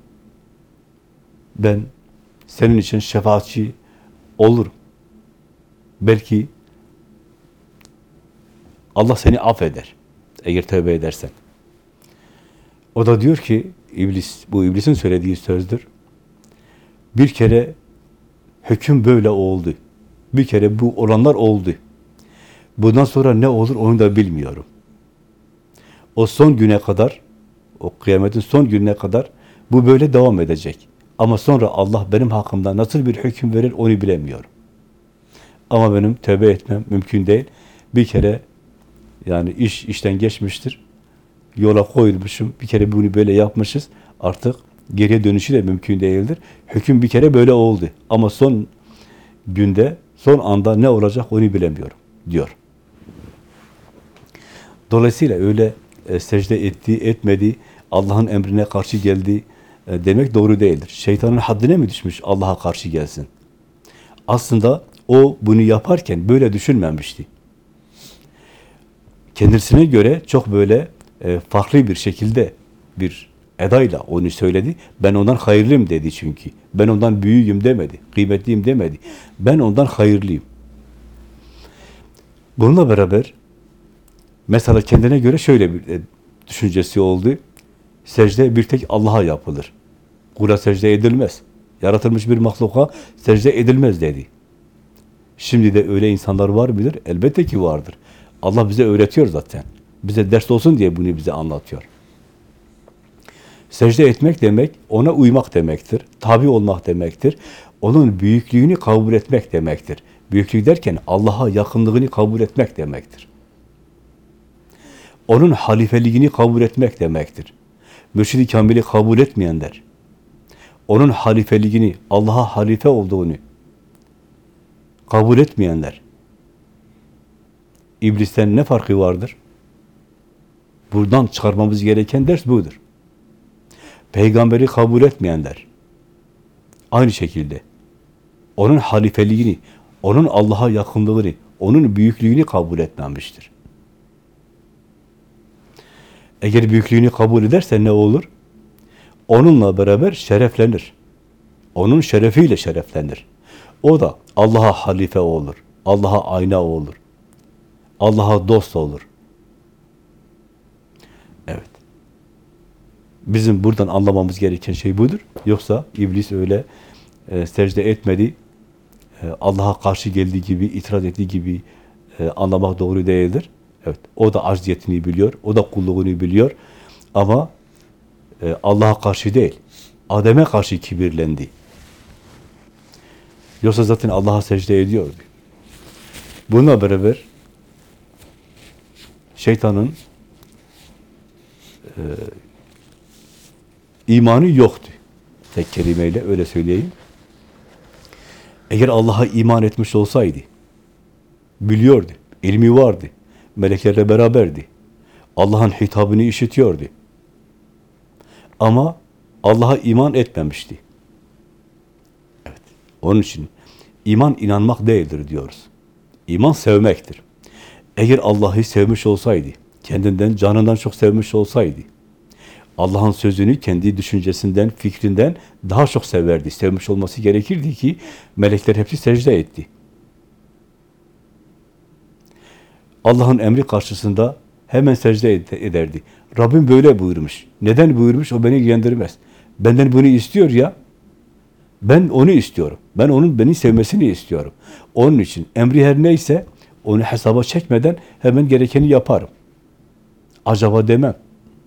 ben senin için şefaatçi olurum. Belki Allah seni affeder eğer tövbe edersen. O da diyor ki, iblis, bu iblisin söylediği sözdür. Bir kere hüküm böyle oldu. Bir kere bu olanlar oldu. Bundan sonra ne olur onu da bilmiyorum. O son güne kadar, o kıyametin son gününe kadar bu böyle devam edecek. Ama sonra Allah benim hakkımda nasıl bir hüküm verir onu bilemiyorum. Ama benim tövbe etmem mümkün değil. Bir kere yani iş işten geçmiştir. Yola koyulmuşum. Bir kere bunu böyle yapmışız. Artık geriye dönüşü de mümkün değildir. Hüküm bir kere böyle oldu. Ama son günde, son anda ne olacak onu bilemiyorum diyor. Dolayısıyla öyle e, secde etti, etmedi, Allah'ın emrine karşı geldi e, demek doğru değildir. Şeytanın haddine mi düşmüş Allah'a karşı gelsin? Aslında o bunu yaparken böyle düşünmemişti. Kendisine göre çok böyle e, farklı bir şekilde bir edayla onu söyledi. Ben ondan hayırlıyım dedi çünkü. Ben ondan büyüğüm demedi, kıymetliyim demedi. Ben ondan hayırlıyım. Bununla beraber mesela kendine göre şöyle bir e, düşüncesi oldu. Secde bir tek Allah'a yapılır. Kula secde edilmez. Yaratılmış bir mahluka secde edilmez dedi. Şimdi de öyle insanlar var mıdır? Elbette ki vardır. Allah bize öğretiyor zaten. Bize ders olsun diye bunu bize anlatıyor. Secde etmek demek, ona uymak demektir. Tabi olmak demektir. Onun büyüklüğünü kabul etmek demektir. Büyüklük derken Allah'a yakınlığını kabul etmek demektir. Onun halifeliğini kabul etmek demektir. Mürşid-i Kamil'i kabul etmeyenler, onun halifeliğini, Allah'a halife olduğunu kabul etmeyenler, İblisten ne farkı vardır? Buradan çıkarmamız gereken ders budur. Peygamberi kabul etmeyenler, aynı şekilde onun halifeliğini, onun Allah'a yakınlığını, onun büyüklüğünü kabul etmemiştir. Eğer büyüklüğünü kabul ederse ne olur? Onunla beraber şereflenir. Onun şerefiyle şereflenir. O da Allah'a halife olur. Allah'a ayna olur. Allah'a dost olur. Evet. Bizim buradan anlamamız gereken şey budur. Yoksa iblis öyle e, secde etmedi, e, Allah'a karşı geldiği gibi, itiraz ettiği gibi e, anlamak doğru değildir. Evet, o da acziyetini biliyor, o da kulluğunu biliyor. Ama e, Allah'a karşı değil, Adem'e karşı kibirlendi. Yoksa zaten Allah'a secde ediyordu. Bununla beraber şeytanın e, imanı yoktu. Tek kelimeyle öyle söyleyeyim. Eğer Allah'a iman etmiş olsaydı, biliyordu, ilmi vardı, meleklerle beraberdi. Allah'ın hitabını işitiyordu. Ama Allah'a iman etmemişti. Evet. Onun için iman inanmak değildir diyoruz. İman sevmektir. Eğer Allah'ı sevmiş olsaydı, kendinden, canından çok sevmiş olsaydı, Allah'ın sözünü kendi düşüncesinden, fikrinden daha çok severdi. Sevmiş olması gerekirdi ki melekler hepsi secde etti. Allah'ın emri karşısında hemen secde ederdi. Rabbim böyle buyurmuş. Neden buyurmuş? O beni ilgilendirmez. Benden bunu istiyor ya, ben onu istiyorum. Ben onun beni sevmesini istiyorum. Onun için emri her neyse onu hesaba çekmeden hemen gerekeni yaparım. Acaba demem.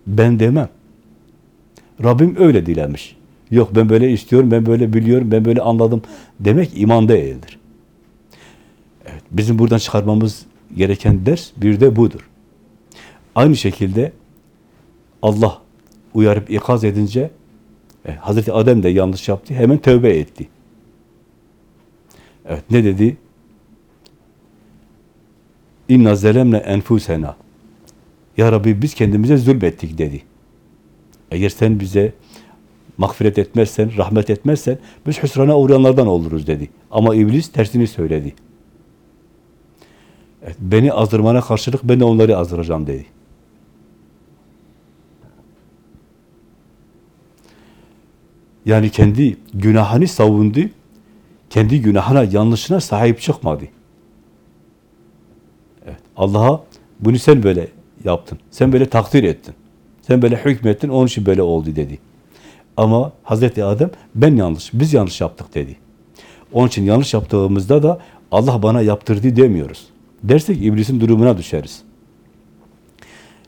Ben demem. Rabbim öyle dilemiş. Yok ben böyle istiyorum, ben böyle biliyorum, ben böyle anladım demek iman değildir. Evet, bizim buradan çıkarmamız gereken ders bir de budur. Aynı şekilde Allah uyarıp ikaz edince e, Hazreti Adem de yanlış yaptı. Hemen tövbe etti. Evet ne dedi? İnna zelemne enfusena. Ya Rabbi biz kendimize zulmettik dedi. Eğer sen bize mağfiret etmezsen, rahmet etmezsen biz hüsrana uğrayanlardan oluruz dedi. Ama iblis tersini söyledi. Evet, beni azdırmana karşılık ben de onları azdıracağım dedi. Yani kendi günahını savundu, kendi günahına, yanlışına sahip çıkmadı. Evet, Allah'a bunu sen böyle yaptın, sen böyle takdir ettin. Sen böyle hükmettin, onun için böyle oldu dedi. Ama Hazreti Adem ben yanlış, biz yanlış yaptık dedi. Onun için yanlış yaptığımızda da Allah bana yaptırdı demiyoruz. Dersek iblisin durumuna düşeriz.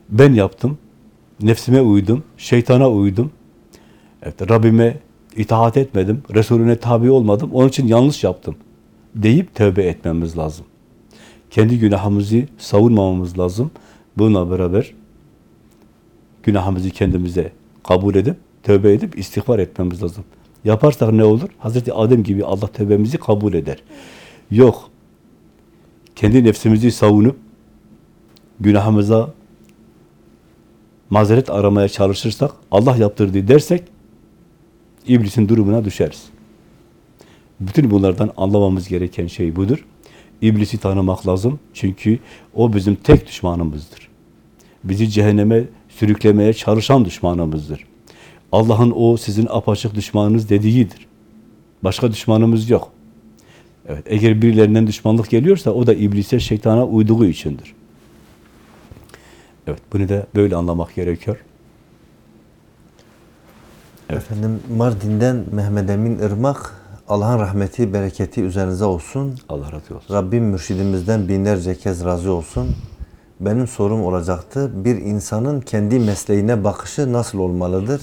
Ben yaptım, nefsime uydum, şeytana uydum. Evet, Rabbime itaat etmedim, Resulüne tabi olmadım, onun için yanlış yaptım deyip tövbe etmemiz lazım. Kendi günahımızı savunmamamız lazım. Bununla beraber günahımızı kendimize kabul edip, tövbe edip istiğfar etmemiz lazım. Yaparsak ne olur? Hazreti Adem gibi Allah tövbemizi kabul eder. Yok, kendi nefsimizi savunup, günahımıza mazeret aramaya çalışırsak, Allah yaptırdı dersek, iblisin durumuna düşeriz. Bütün bunlardan anlamamız gereken şey budur. İblisi tanımak lazım. Çünkü o bizim tek düşmanımızdır. Bizi cehenneme sürüklemeye çalışan düşmanımızdır. Allah'ın o sizin apaçık düşmanınız dediğidir. Başka düşmanımız yok. Evet, eğer birilerinden düşmanlık geliyorsa o da iblise, şeytana uyduğu içindir. Evet, bunu da böyle anlamak gerekiyor. Evet. Efendim Mardin'den Mehmet Emin Irmak Allah'ın rahmeti, bereketi üzerinize olsun. Allah razı olsun. Rabbim mürşidimizden binlerce kez razı olsun. Benim sorum olacaktı. Bir insanın kendi mesleğine bakışı nasıl olmalıdır?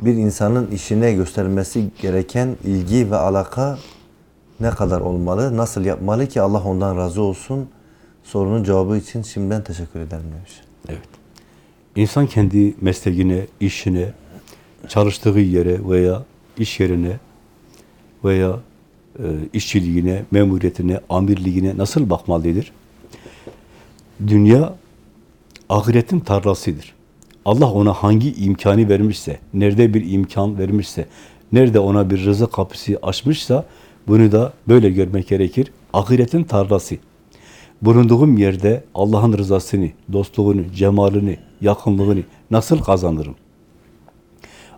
Bir insanın işine göstermesi gereken ilgi ve alaka ne kadar olmalı? Nasıl yapmalı ki Allah ondan razı olsun? Sorunun cevabı için şimdiden teşekkür ederim demiş. Evet. İnsan kendi mesleğine, işine, çalıştığı yere veya iş yerine veya e, işçiliğine, memuriyetine, amirliğine nasıl bakmalıdır? Dünya ahiretin tarlasıdır. Allah ona hangi imkanı vermişse, nerede bir imkan vermişse, nerede ona bir rızık kapısı açmışsa bunu da böyle görmek gerekir. Ahiretin tarlası. Bulunduğum yerde Allah'ın rızasını, dostluğunu, cemalini, yakınlığını nasıl kazanırım?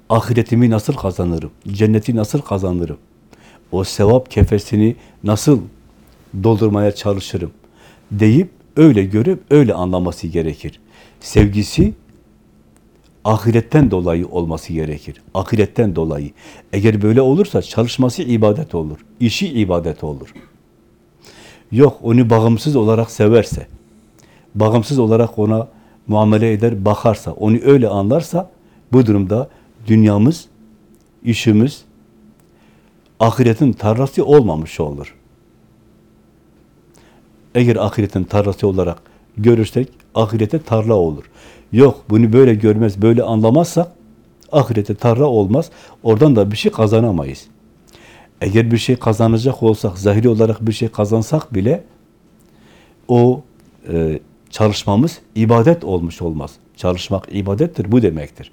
Ahiretimi nasıl kazanırım? Cenneti nasıl kazanırım? O sevap kefesini nasıl doldurmaya çalışırım? Deyip öyle görüp öyle anlaması gerekir. Sevgisi ahiretten dolayı olması gerekir. Ahiretten dolayı. Eğer böyle olursa çalışması ibadet olur. işi ibadet olur. Yok onu bağımsız olarak severse, bağımsız olarak ona muamele eder, bakarsa, onu öyle anlarsa bu durumda dünyamız, işimiz ahiretin tarlası olmamış olur. Eğer ahiretin tarlası olarak görürsek ahirete tarla olur. Yok bunu böyle görmez, böyle anlamazsak ahirete tarla olmaz. Oradan da bir şey kazanamayız. Eğer bir şey kazanacak olsak, zahiri olarak bir şey kazansak bile o e, çalışmamız ibadet olmuş olmaz. Çalışmak ibadettir, bu demektir.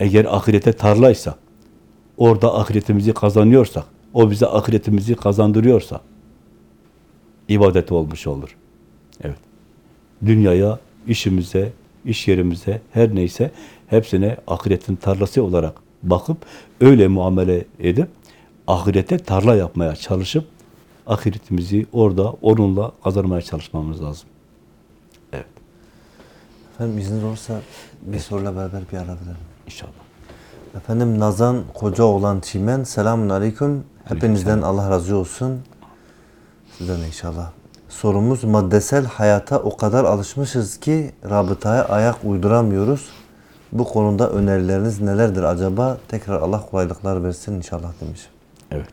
Eğer ahirete tarlaysa, orada ahiretimizi kazanıyorsak, o bize ahiretimizi kazandırıyorsa, ibadet olmuş olur. Evet. Dünyaya, işimize, iş yerimize, her neyse hepsine ahiretin tarlası olarak bakıp öyle muamele edip ahirete tarla yapmaya çalışıp ahiretimizi orada onunla kazanmaya çalışmamız lazım. Evet. Efendim izniniz olursa bir soruyla beraber bir ara verelim. İnşallah. Efendim Nazan Koca olan Çimen selamun aleyküm. Hepinizden Allah razı olsun. Sizden de inşallah. Sorumuz maddesel hayata o kadar alışmışız ki rabıtaya ayak uyduramıyoruz. Bu konuda önerileriniz nelerdir acaba? Tekrar Allah kolaylıklar versin inşallah demiş. Evet.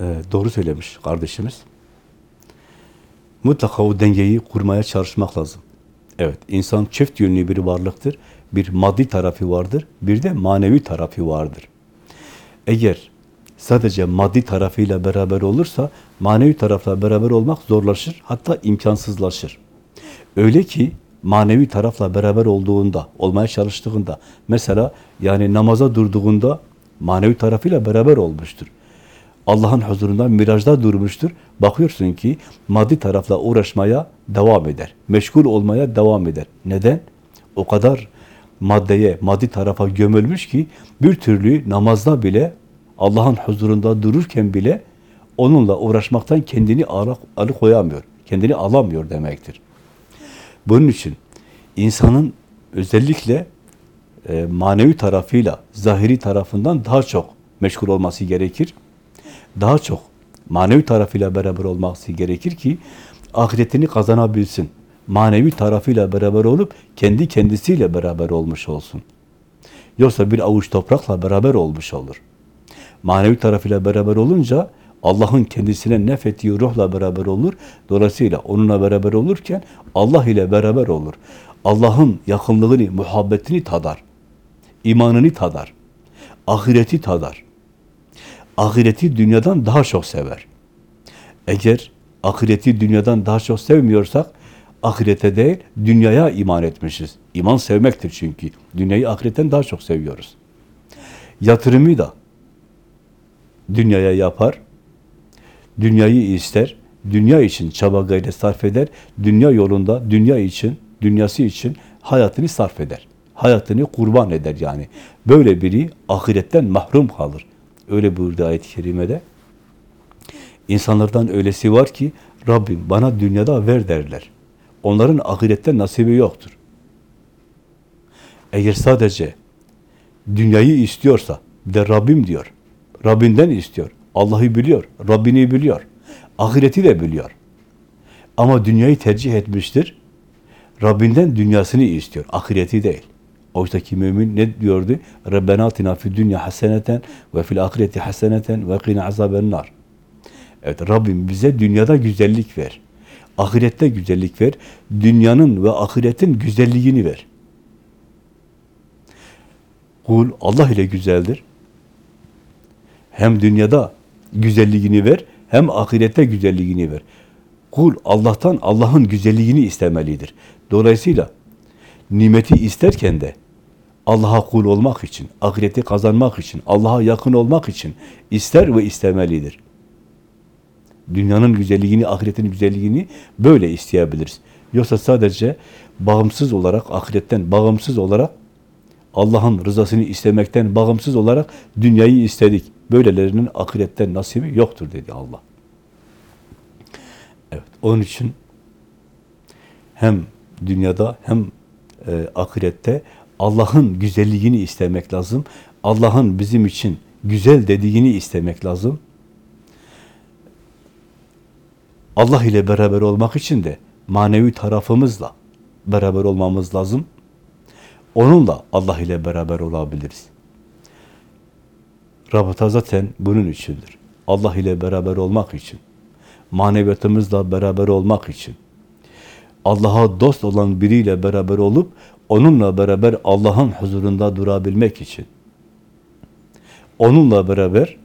Ee, doğru söylemiş kardeşimiz. Mutlaka o dengeyi kurmaya çalışmak lazım. Evet, insan çift yönlü bir varlıktır. Bir maddi tarafı vardır, bir de manevi tarafı vardır. Eğer sadece maddi tarafıyla beraber olursa, manevi tarafla beraber olmak zorlaşır, hatta imkansızlaşır. Öyle ki, manevi tarafla beraber olduğunda, olmaya çalıştığında, mesela yani namaza durduğunda manevi tarafıyla beraber olmuştur. Allah'ın huzurunda mirajda durmuştur. Bakıyorsun ki maddi tarafla uğraşmaya devam eder. Meşgul olmaya devam eder. Neden? O kadar maddeye, maddi tarafa gömülmüş ki bir türlü namazda bile Allah'ın huzurunda dururken bile onunla uğraşmaktan kendini alıkoyamıyor. Kendini alamıyor demektir. Bunun için insanın özellikle e, manevi tarafıyla, zahiri tarafından daha çok meşgul olması gerekir. Daha çok manevi tarafıyla beraber olması gerekir ki ahiretini kazanabilsin. Manevi tarafıyla beraber olup kendi kendisiyle beraber olmuş olsun. Yoksa bir avuç toprakla beraber olmuş olur. Manevi tarafıyla beraber olunca Allah'ın kendisine nefettiği ruhla beraber olur. Dolayısıyla onunla beraber olurken Allah ile beraber olur. Allah'ın yakınlığını, muhabbetini tadar. imanını tadar. Ahireti tadar. Ahireti dünyadan daha çok sever. Eğer ahireti dünyadan daha çok sevmiyorsak, ahirete değil, dünyaya iman etmişiz. İman sevmektir çünkü. Dünyayı ahiretten daha çok seviyoruz. Yatırımı da dünyaya yapar, dünyayı ister, dünya için çaba gayret sarf eder, dünya yolunda, dünya için, dünyası için hayatını sarf eder. Hayatını kurban eder yani. Böyle biri ahiretten mahrum kalır. Öyle buyurdu ayet-i kerimede. İnsanlardan öylesi var ki Rabbim bana dünyada ver derler. Onların ahirette nasibi yoktur. Eğer sadece dünyayı istiyorsa, bir de Rabbim diyor. Rabbinden istiyor. Allah'ı biliyor. Rabbini biliyor. Ahireti de biliyor. Ama dünyayı tercih etmiştir. Rabbinden dünyasını istiyor. Ahireti değil. Oysa mümin ne diyordu? Rabbena atina fid dünya haseneten ve fil ahireti haseneten ve qina. Evet Rabbim bize dünyada güzellik ver. Ahirette güzellik ver. Dünyanın ve ahiretin güzelliğini ver. Kul Allah ile güzeldir. Hem dünyada güzelliğini ver, hem ahirette güzelliğini ver. Kul Allah'tan Allah'ın güzelliğini istemelidir. Dolayısıyla nimeti isterken de Allah'a kul olmak için, ahireti kazanmak için, Allah'a yakın olmak için ister ve istemelidir. Dünyanın güzelliğini, ahiretin güzelliğini böyle isteyebiliriz. Yoksa sadece bağımsız olarak, ahiretten bağımsız olarak Allah'ın rızasını istemekten bağımsız olarak dünyayı istedik. Böylelerinin ahiretten nasibi yoktur dedi Allah. Evet, onun için hem dünyada hem e, ahirette Allah'ın güzelliğini istemek lazım. Allah'ın bizim için güzel dediğini istemek lazım. Allah ile beraber olmak için de manevi tarafımızla beraber olmamız lazım. Onunla Allah ile beraber olabiliriz. Rabıta zaten bunun içindir. Allah ile beraber olmak için. Maneviyatımızla beraber olmak için. Allah'a dost olan biriyle beraber olup onunla beraber Allah'ın huzurunda durabilmek için. Onunla beraber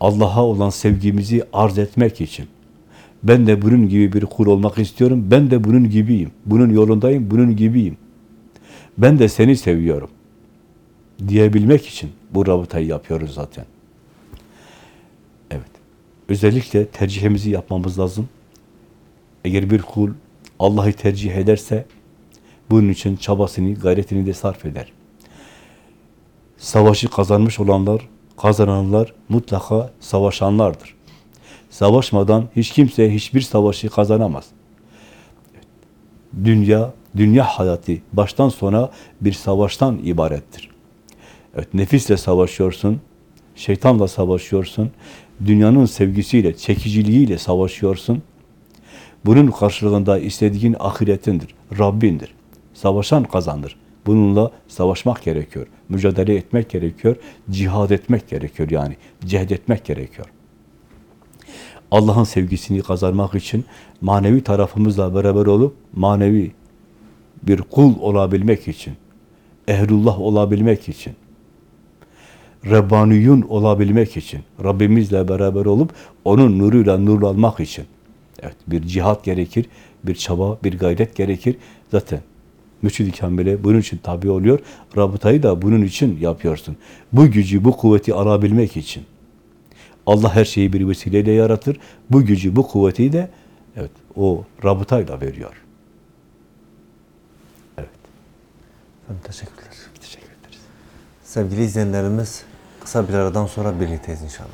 Allah'a olan sevgimizi arz etmek için. Ben de bunun gibi bir kul olmak istiyorum. Ben de bunun gibiyim. Bunun yolundayım, bunun gibiyim. Ben de seni seviyorum. Diyebilmek için bu rabıtayı yapıyoruz zaten. Evet. Özellikle tercihimizi yapmamız lazım. Eğer bir kul Allah'ı tercih ederse bunun için çabasını, gayretini de sarf eder. Savaşı kazanmış olanlar, kazananlar mutlaka savaşanlardır. Savaşmadan hiç kimse hiçbir savaşı kazanamaz. Dünya, dünya hayatı baştan sona bir savaştan ibarettir. Evet, nefisle savaşıyorsun, şeytanla savaşıyorsun, dünyanın sevgisiyle, çekiciliğiyle savaşıyorsun. Bunun karşılığında istediğin ahiretindir, Rabbindir. Savaşan kazanır. Bununla savaşmak gerekiyor, mücadele etmek gerekiyor, cihad etmek gerekiyor yani, cehd etmek gerekiyor. Allah'ın sevgisini kazanmak için manevi tarafımızla beraber olup manevi bir kul olabilmek için, ehlullah olabilmek için, Rabbaniyun olabilmek için, Rabbimizle beraber olup onun nuruyla nurlanmak için. Evet, bir cihat gerekir, bir çaba, bir gayret gerekir. Zaten Mürşid-i Kamil'e bunun için tabi oluyor. Rabıtayı da bunun için yapıyorsun. Bu gücü, bu kuvveti alabilmek için. Allah her şeyi bir vesileyle yaratır. Bu gücü, bu kuvveti de evet o rabıtayla veriyor. Evet. Efendim teşekkürler. Teşekkür ederiz. Sevgili izleyenlerimiz kısa bir aradan sonra birlikteyiz inşallah.